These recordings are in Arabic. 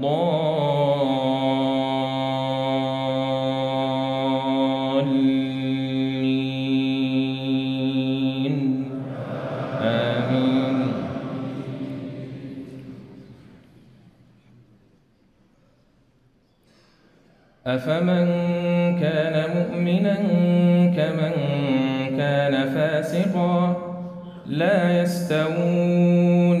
الضالين. آمين. أفمن كان مؤمنا كمن كان فاسقا لا يستوون.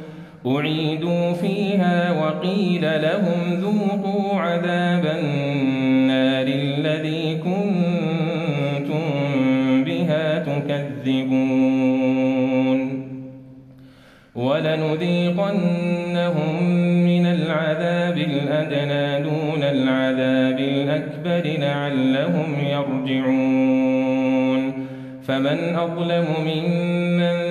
أعيدوا فيها وقيل لهم ذوقوا عذاب النار الذي كنتم بها تكذبون. ولنذيقنهم من العذاب الأدنى دون العذاب الأكبر لعلهم يرجعون. فمن أظلم ممن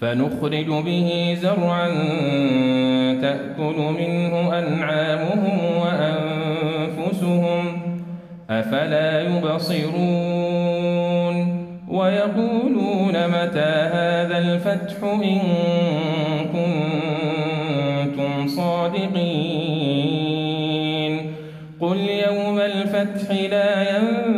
فنخرج به زرعا تأكل منه أنعامهم وأنفسهم أفلا يبصرون؟ ويقولون متى هذا الفتح إن كنتم صادقين؟ قل يوم الفتح لا ينفع